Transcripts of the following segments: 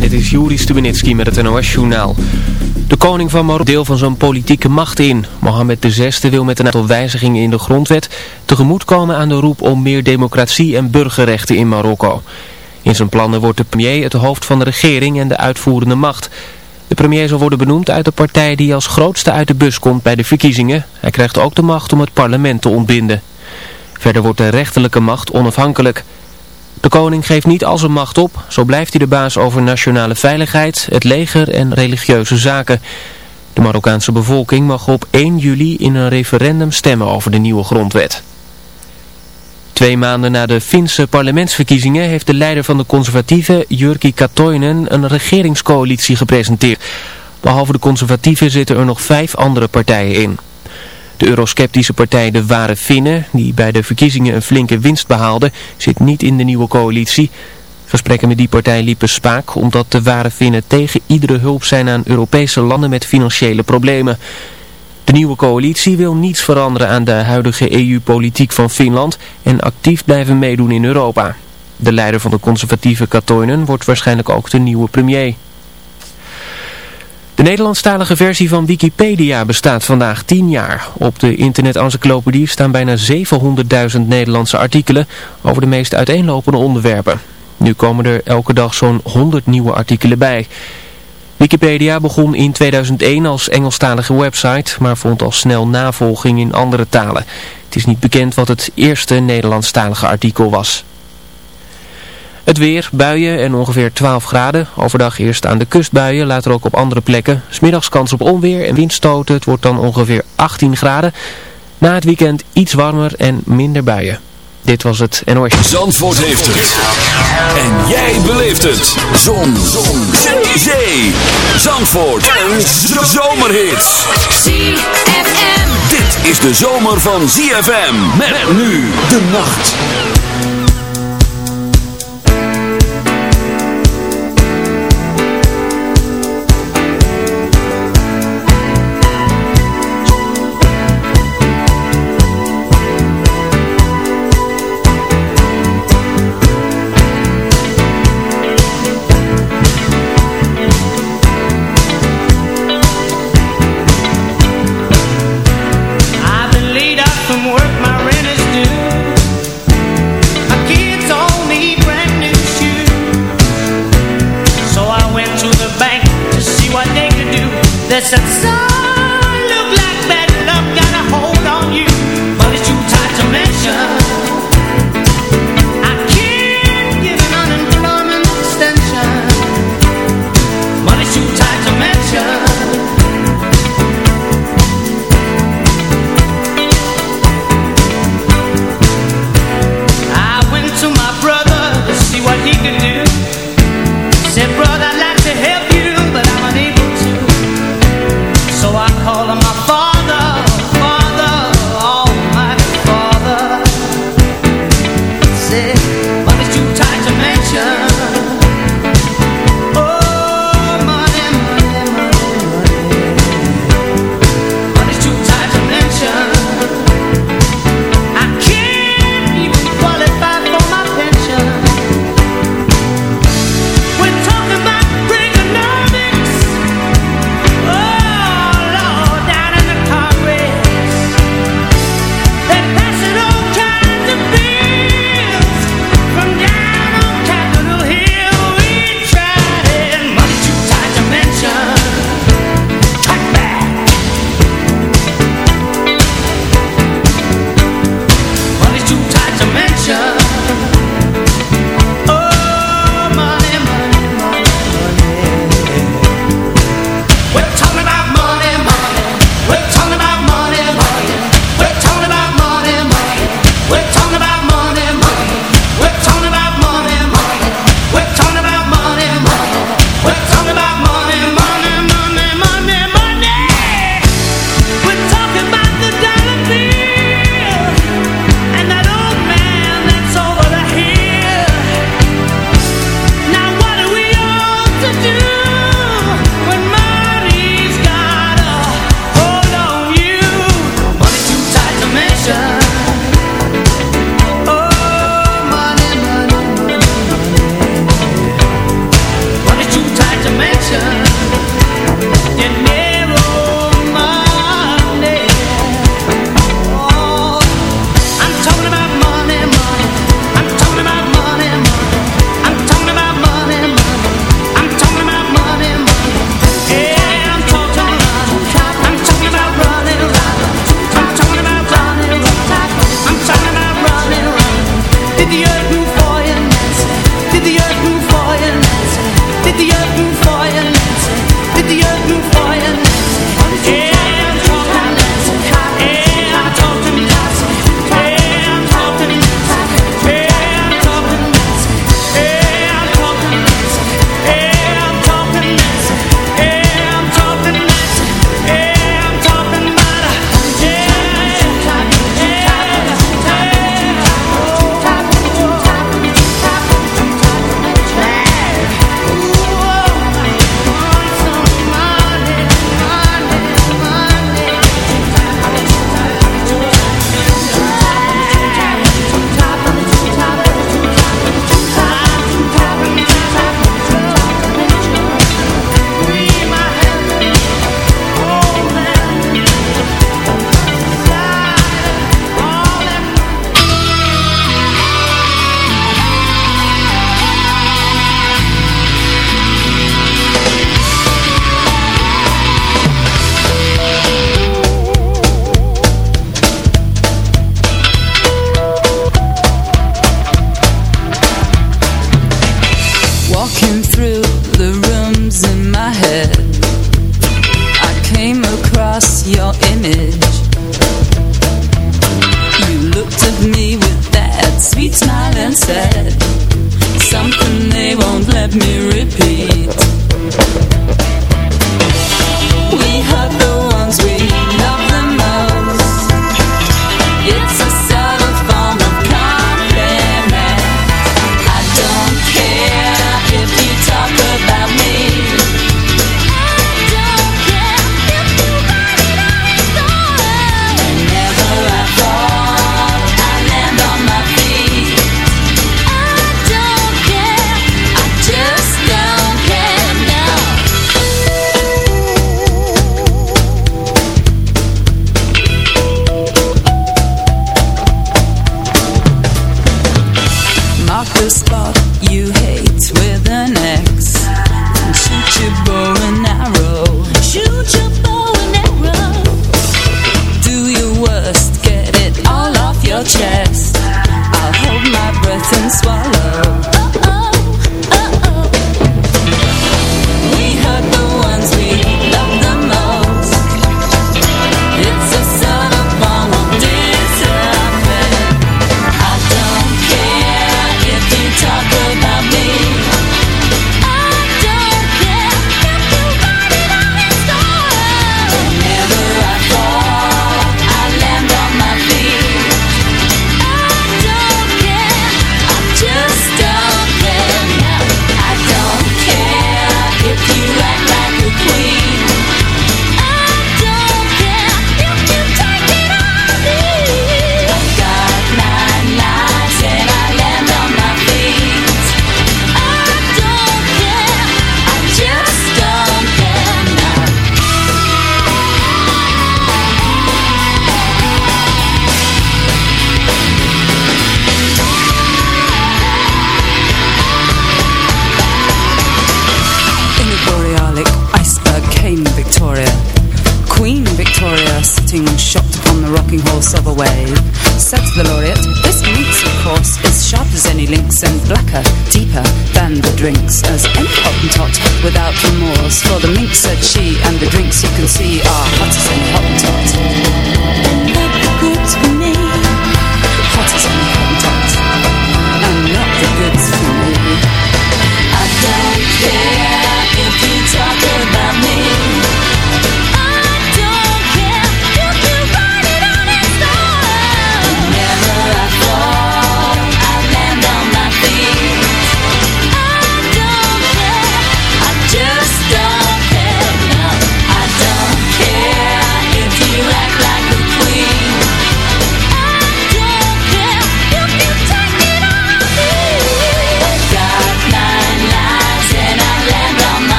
Dit is Juri Stubenitski met het NOS-journaal. De koning van Marokko deel van zijn politieke macht in. Mohammed VI wil met een aantal wijzigingen in de grondwet tegemoetkomen aan de roep om meer democratie en burgerrechten in Marokko. In zijn plannen wordt de premier het hoofd van de regering en de uitvoerende macht. De premier zal worden benoemd uit de partij die als grootste uit de bus komt bij de verkiezingen. Hij krijgt ook de macht om het parlement te ontbinden. Verder wordt de rechterlijke macht onafhankelijk. De koning geeft niet al zijn macht op, zo blijft hij de baas over nationale veiligheid, het leger en religieuze zaken. De Marokkaanse bevolking mag op 1 juli in een referendum stemmen over de nieuwe grondwet. Twee maanden na de Finse parlementsverkiezingen heeft de leider van de conservatieven, Jyrki Katoinen, een regeringscoalitie gepresenteerd. Behalve de conservatieven zitten er nog vijf andere partijen in. De eurosceptische partij De Ware Finnen, die bij de verkiezingen een flinke winst behaalde, zit niet in de nieuwe coalitie. Gesprekken met die partij liepen spaak omdat de Ware Finnen tegen iedere hulp zijn aan Europese landen met financiële problemen. De nieuwe coalitie wil niets veranderen aan de huidige EU-politiek van Finland en actief blijven meedoen in Europa. De leider van de conservatieve Katoinen wordt waarschijnlijk ook de nieuwe premier. De Nederlandstalige versie van Wikipedia bestaat vandaag 10 jaar. Op de internet-encyclopedie staan bijna 700.000 Nederlandse artikelen over de meest uiteenlopende onderwerpen. Nu komen er elke dag zo'n 100 nieuwe artikelen bij. Wikipedia begon in 2001 als Engelstalige website, maar vond al snel navolging in andere talen. Het is niet bekend wat het eerste Nederlandstalige artikel was. Het weer, buien en ongeveer 12 graden. Overdag eerst aan de kust buien, later ook op andere plekken. Smiddags kans op onweer en windstoten. Het wordt dan ongeveer 18 graden. Na het weekend iets warmer en minder buien. Dit was het NOS. Zandvoort heeft het. En jij beleeft het. Zon. Zon. Zee. Zandvoort. En zomerhits. ZFM. Dit is de zomer van ZFM. Met nu de nacht.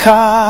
Car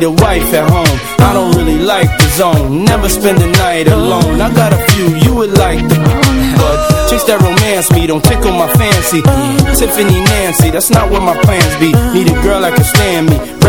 need a wife at home. I don't really like the zone. Never spend the night alone. I got a few you would like the but chicks that romance me don't tickle my fancy. Tiffany Nancy, that's not what my plans be. Need a girl that can stand me,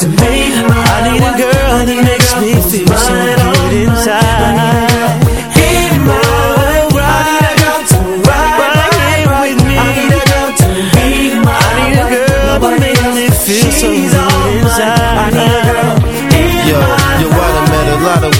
To make my I need a girl that makes me feel so good inside. Feel so good inside. I need a girl. Yo, yo, I done met a lot of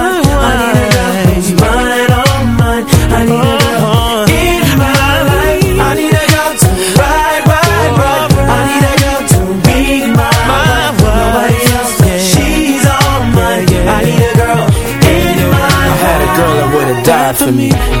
for me.